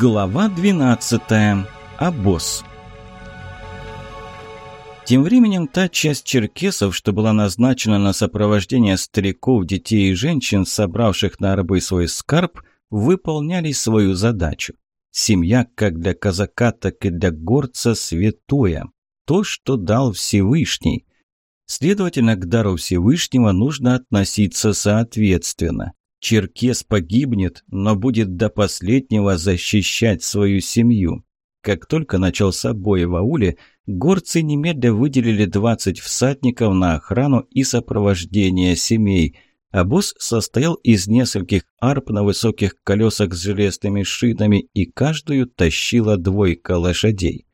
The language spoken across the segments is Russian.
Глава 12. Обоз. Тем временем та часть черкесов, что была назначена на сопровождение стариков, детей и женщин, собравших на рабы свой скарб, выполняли свою задачу. Семья, как для казака, так и для горца, святое. То, что дал Всевышний. Следовательно, к дару Всевышнего нужно относиться соответственно. Черкес погибнет, но будет до последнего защищать свою семью. Как только начался бой в ауле, горцы немедля выделили 20 всадников на охрану и сопровождение семей. Обоз состоял из нескольких арп на высоких колесах с железными шинами, и каждую тащила двойка лошадей.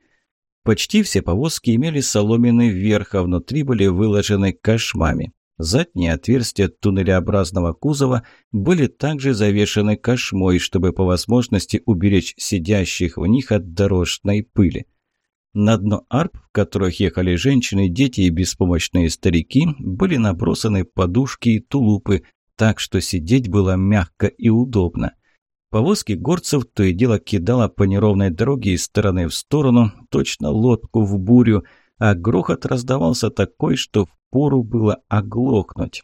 Почти все повозки имели соломенный верх, а внутри были выложены кошмами. Задние отверстия туннелеобразного кузова были также завешены кошмой, чтобы по возможности уберечь сидящих в них от дорожной пыли. На дно арп, в которых ехали женщины, дети и беспомощные старики, были набросаны подушки и тулупы, так что сидеть было мягко и удобно. Повозки горцев то и дело кидало по неровной дороге из стороны в сторону, точно лодку в бурю – а грохот раздавался такой, что впору было оглохнуть.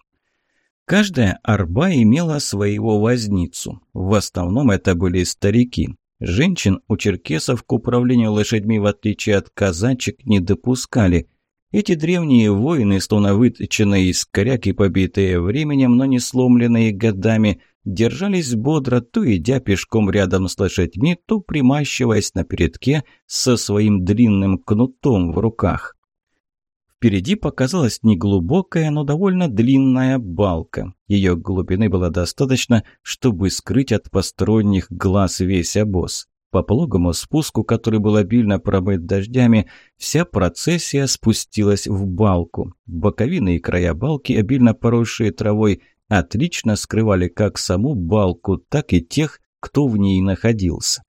Каждая арба имела своего возницу. В основном это были старики. Женщин у черкесов к управлению лошадьми, в отличие от казачек, не допускали. Эти древние воины, словно выточенные из коряки, побитые временем, но не сломленные годами – держались бодро, то идя пешком рядом с лошадьми, то примащиваясь на передке со своим длинным кнутом в руках. Впереди показалась неглубокая, но довольно длинная балка. Ее глубины было достаточно, чтобы скрыть от посторонних глаз весь обоз. По пологому спуску, который был обильно промыт дождями, вся процессия спустилась в балку. Боковины и края балки, обильно поросшие травой, отлично скрывали как саму балку, так и тех, кто в ней находился.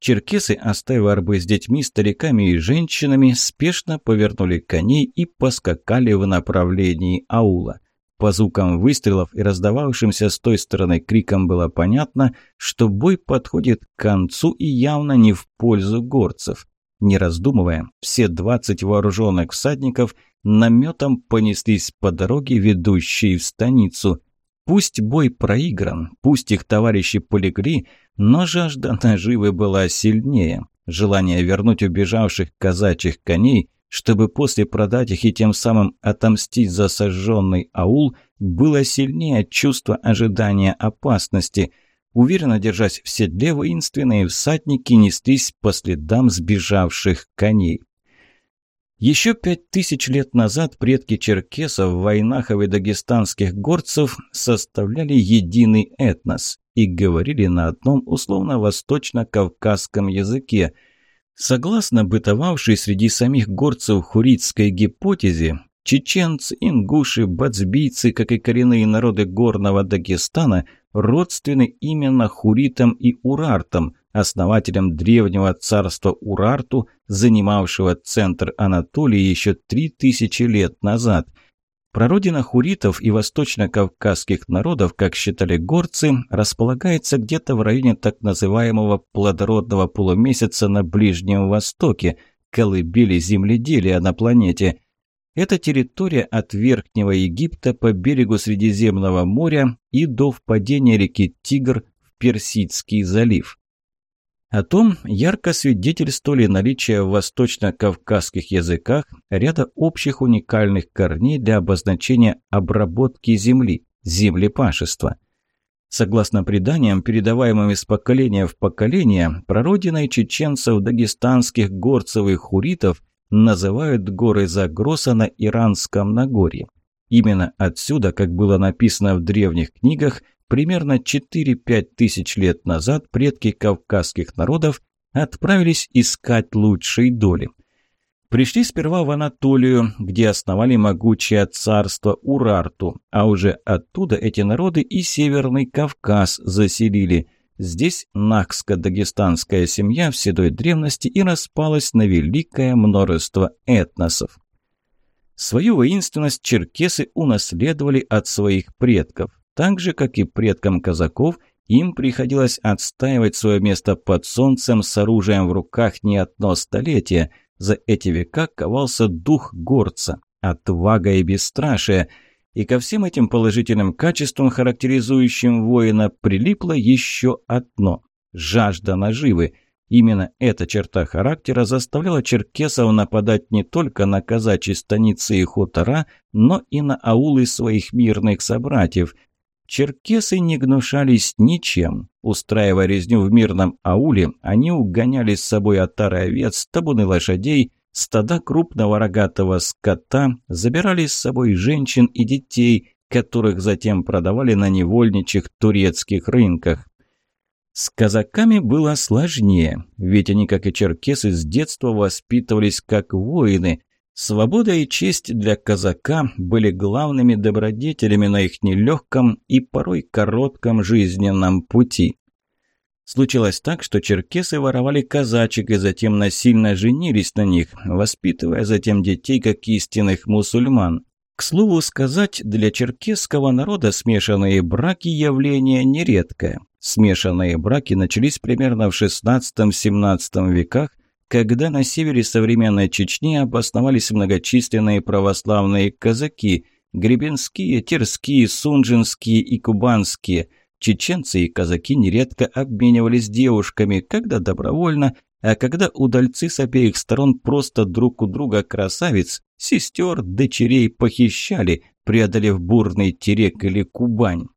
Черкесы, оставив арбы с детьми, стариками и женщинами, спешно повернули коней и поскакали в направлении аула. По звукам выстрелов и раздававшимся с той стороны крикам было понятно, что бой подходит к концу и явно не в пользу горцев. Не раздумывая, все двадцать вооруженных всадников наметом понеслись по дороге, ведущей в станицу. Пусть бой проигран, пусть их товарищи полегли, но жажда наживы была сильнее. Желание вернуть убежавших казачьих коней, чтобы после продать их и тем самым отомстить за сожженный аул, было сильнее чувства ожидания опасности – Уверенно держась в седле, воинственные всадники неслись по следам сбежавших коней. Еще пять тысяч лет назад предки черкесов, войнахов и дагестанских горцев составляли единый этнос и говорили на одном условно-восточно-кавказском языке. Согласно бытовавшей среди самих горцев хуритской гипотезе, чеченцы, ингуши, бацбийцы, как и коренные народы горного Дагестана – родственны именно хуритам и урартам, основателям древнего царства Урарту, занимавшего центр Анатолии еще три тысячи лет назад. Прародина хуритов и восточно-кавказских народов, как считали горцы, располагается где-то в районе так называемого плодородного полумесяца на Ближнем Востоке, колыбели земледелия на планете – это территория от Верхнего Египта по берегу Средиземного моря и до впадения реки Тигр в Персидский залив. О том ярко свидетельствовали наличие в восточно-кавказских языках ряда общих уникальных корней для обозначения обработки земли, землепашества. Согласно преданиям, передаваемым из поколения в поколение, прародиной чеченцев, дагестанских горцев и хуритов называют горы Загроса на Иранском Нагорье. Именно отсюда, как было написано в древних книгах, примерно 4-5 тысяч лет назад предки кавказских народов отправились искать лучшей доли. Пришли сперва в Анатолию, где основали могучее царство Урарту, а уже оттуда эти народы и Северный Кавказ заселили – Здесь нахско-дагестанская семья в седой древности и распалась на великое множество этносов. Свою воинственность черкесы унаследовали от своих предков, так же, как и предкам казаков, им приходилось отстаивать свое место под солнцем с оружием в руках не одно столетие. За эти века ковался дух горца, отвага и бесстрашие. И ко всем этим положительным качествам, характеризующим воина, прилипло еще одно – жажда наживы. Именно эта черта характера заставляла черкесов нападать не только на казачьи станицы и хутора, но и на аулы своих мирных собратьев – Черкесы не гнушались ничем. Устраивая резню в мирном ауле, они угоняли с собой отары овец, табуны лошадей, стада крупного рогатого скота, забирали с собой женщин и детей, которых затем продавали на невольничьих турецких рынках. С казаками было сложнее, ведь они, как и черкесы, с детства воспитывались как воины, Свобода и честь для казака были главными добродетелями на их нелегком и порой коротком жизненном пути. Случилось так, что черкесы воровали казачек и затем насильно женились на них, воспитывая затем детей как истинных мусульман. К слову сказать, для черкесского народа смешанные браки – явление нередкое. Смешанные браки начались примерно в XVI-XVII веках когда на севере современной Чечни обосновались многочисленные православные казаки – гребенские, терские, сунжинские и кубанские. Чеченцы и казаки нередко обменивались девушками, когда добровольно, а когда удальцы с обеих сторон просто друг у друга красавиц, сестер, дочерей похищали, преодолев бурный Терек или Кубань.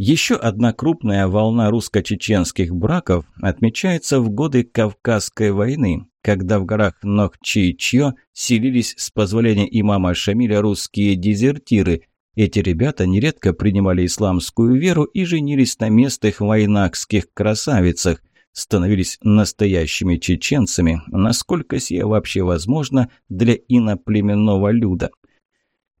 Еще одна крупная волна русско-чеченских браков отмечается в годы Кавказской войны, когда в горах Нохчи-Чьо селились с позволения имама Шамиля русские дезертиры. Эти ребята нередко принимали исламскую веру и женились на местных войнакских красавицах, становились настоящими чеченцами, насколько сие вообще возможно для иноплеменного люда.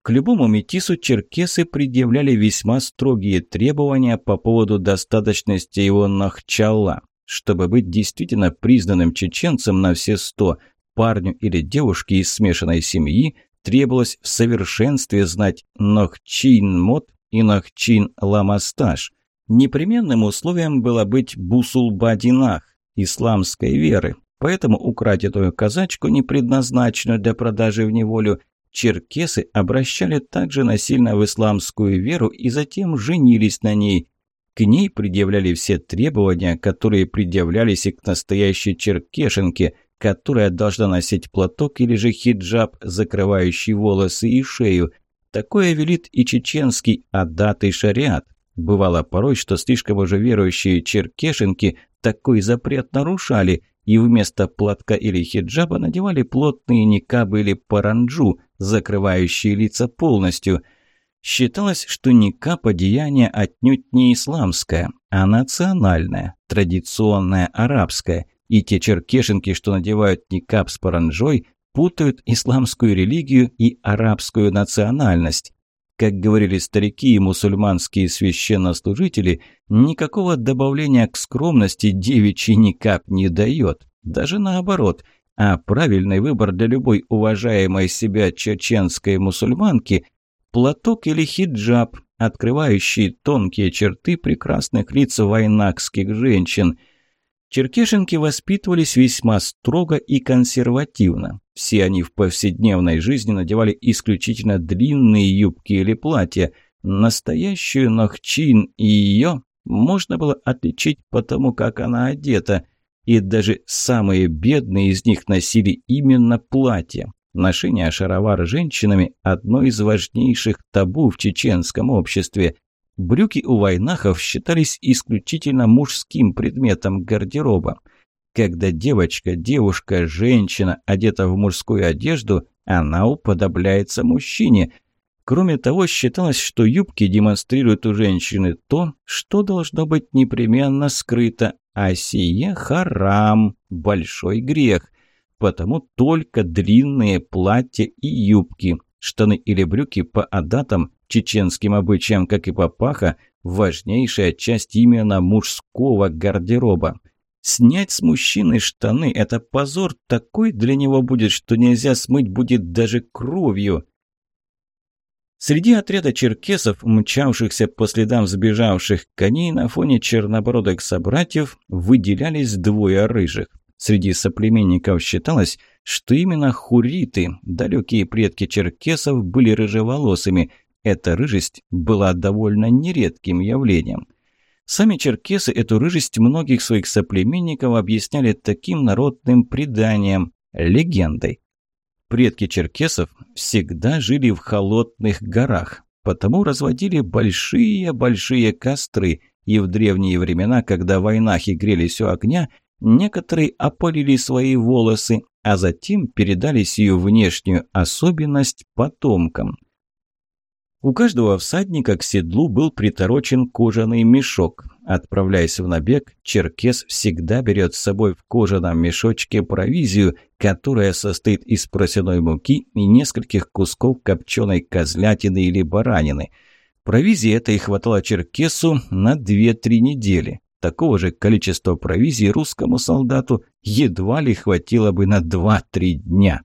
К любому метису черкесы предъявляли весьма строгие требования по поводу достаточности его нахчала. Чтобы быть действительно признанным чеченцем на все сто, парню или девушке из смешанной семьи требовалось в совершенстве знать нохчин мод и нохчин ламастаж. Непременным условием было быть бусулбадинах, исламской веры, поэтому украденную казачку, не предназначенную для продажи в неволю, черкесы обращали также насильно в исламскую веру и затем женились на ней. К ней предъявляли все требования, которые предъявлялись и к настоящей черкешенке, которая должна носить платок или же хиджаб, закрывающий волосы и шею. Такое велит и чеченский адат и шариат. Бывало порой, что слишком уже верующие черкешенки такой запрет нарушали – и вместо платка или хиджаба надевали плотные никабы или паранджу, закрывающие лица полностью. Считалось, что никаб – одеяние отнюдь не исламское, а национальное, традиционное арабское, и те черкешенки, что надевают никаб с паранджой, путают исламскую религию и арабскую национальность. Как говорили старики и мусульманские священнослужители, никакого добавления к скромности девичий никак не дает. Даже наоборот. А правильный выбор для любой уважаемой себя чеченской мусульманки – платок или хиджаб, открывающий тонкие черты прекрасных лиц вайнакских женщин – Черкешенки воспитывались весьма строго и консервативно. Все они в повседневной жизни надевали исключительно длинные юбки или платья. Настоящую Нохчин и ее можно было отличить по тому, как она одета. И даже самые бедные из них носили именно платья. Ношение шаровар женщинами – одно из важнейших табу в чеченском обществе – Брюки у войнахов считались исключительно мужским предметом гардероба. Когда девочка, девушка, женщина одета в мужскую одежду, она уподобляется мужчине. Кроме того, считалось, что юбки демонстрируют у женщины то, что должно быть непременно скрыто, а сие харам, большой грех. Потому только длинные платья и юбки, штаны или брюки по адатам чеченским обычаям, как и папаха, важнейшая часть именно мужского гардероба. Снять с мужчины штаны – это позор такой для него будет, что нельзя смыть будет даже кровью. Среди отряда черкесов, мчавшихся по следам сбежавших коней, на фоне чернобородых собратьев выделялись двое рыжих. Среди соплеменников считалось, что именно хуриты, далекие предки черкесов, были рыжеволосыми. Эта рыжесть была довольно нередким явлением. Сами черкесы эту рыжесть многих своих соплеменников объясняли таким народным преданием, легендой. Предки черкесов всегда жили в холодных горах, потому разводили большие-большие костры, и в древние времена, когда войнахи грелись у огня, некоторые опалили свои волосы, а затем передали сию внешнюю особенность потомкам. У каждого всадника к седлу был приторочен кожаный мешок. Отправляясь в набег, черкес всегда берет с собой в кожаном мешочке провизию, которая состоит из просяной муки и нескольких кусков копченой козлятины или баранины. Провизии этой хватало черкесу на 2-3 недели. Такого же количества провизии русскому солдату едва ли хватило бы на 2-3 дня.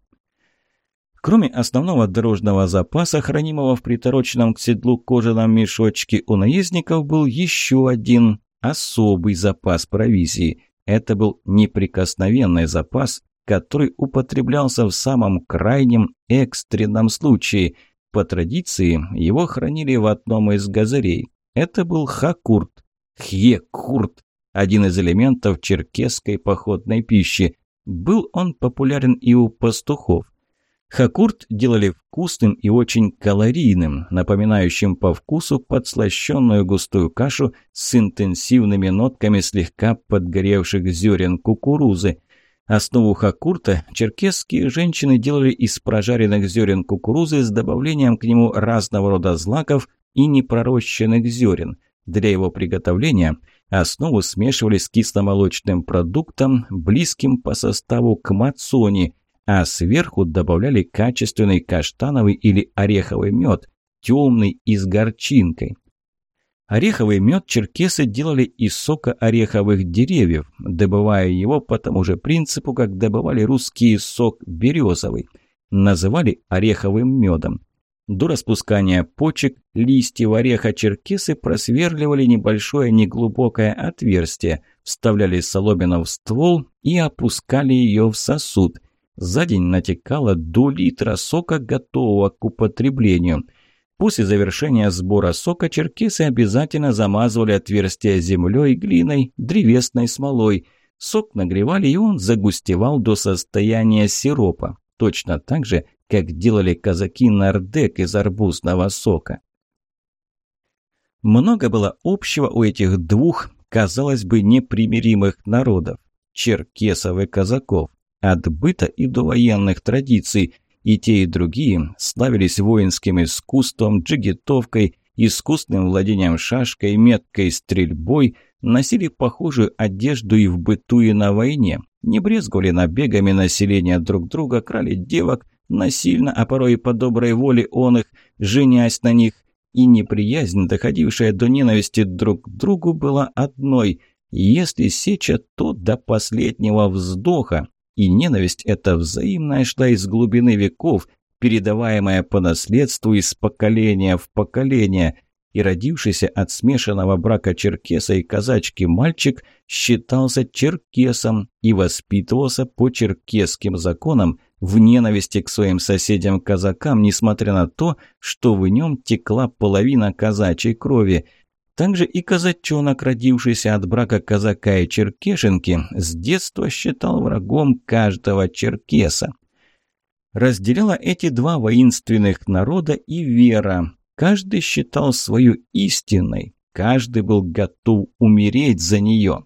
Кроме основного дорожного запаса, хранимого в притороченном к седлу кожаном мешочке, у наездников был еще один особый запас провизии. Это был неприкосновенный запас, который употреблялся в самом крайнем экстренном случае. По традиции, его хранили в одном из газарей. Это был хакурт, хьекурт, один из элементов черкесской походной пищи. Был он популярен и у пастухов. Хакурт делали вкусным и очень калорийным, напоминающим по вкусу подслащенную густую кашу с интенсивными нотками слегка подгоревших зерен кукурузы. Основу хакурта черкесские женщины делали из прожаренных зерен кукурузы с добавлением к нему разного рода злаков и непророщенных зерен. Для его приготовления основу смешивали с кисломолочным продуктом, близким по составу к мацони – а сверху добавляли качественный каштановый или ореховый мед, темный и с горчинкой. Ореховый мед черкесы делали из сока ореховых деревьев, добывая его по тому же принципу, как добывали русский сок березовый. Называли ореховым медом. До распускания почек листьев ореха черкесы просверливали небольшое неглубокое отверстие, вставляли соломину в ствол и опускали ее в сосуд – за день натекало до литра сока, готового к употреблению. После завершения сбора сока черкесы обязательно замазывали отверстия землей, глиной, древесной смолой. Сок нагревали, и он загустевал до состояния сиропа. Точно так же, как делали казаки нардек из арбузного сока. Много было общего у этих двух, казалось бы, непримиримых народов – черкесов и казаков от быта и до военных традиций. И те, и другие славились воинским искусством, джигитовкой, искусным владением шашкой, меткой стрельбой, носили похожую одежду и в быту, и на войне, не брезговали набегами населения друг друга, крали девок, насильно, а порой и по доброй воле он их, женясь на них, и неприязнь, доходившая до ненависти друг к другу, была одной – если сеча, то до последнего вздоха, и ненависть эта взаимная шла из глубины веков, передаваемая по наследству из поколения в поколение. И родившийся от смешанного брака черкеса и казачки мальчик считался черкесом и воспитывался по черкесским законам в ненависти к своим соседям-казакам, несмотря на то, что в нем текла половина казачьей крови – также и казачонок, родившийся от брака казака и черкешенки, с детства считал врагом каждого черкеса. Разделяла эти два воинственных народа и вера. Каждый считал свою истиной, каждый был готов умереть за нее.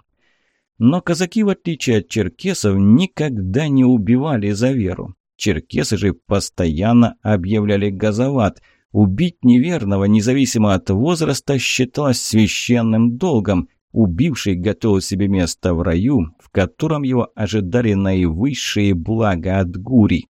Но казаки, в отличие от черкесов, никогда не убивали за веру. Черкесы же постоянно объявляли газоват – Убить неверного, независимо от возраста, считалось священным долгом. Убивший готовил себе место в раю, в котором его ожидали наивысшие блага от гури.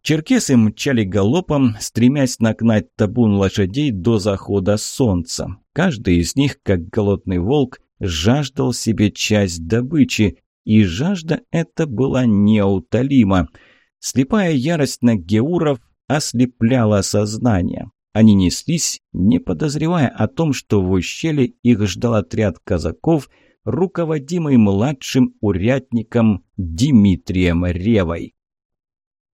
Черкесы мчали галопом, стремясь нагнать табун лошадей до захода солнца. Каждый из них, как голодный волк, жаждал себе часть добычи, и жажда эта была неутолима. Слепая ярость на геуров ослепляло сознание. Они неслись, не подозревая о том, что в ущелье их ждал отряд казаков, руководимый младшим урядником Дмитрием Ревой.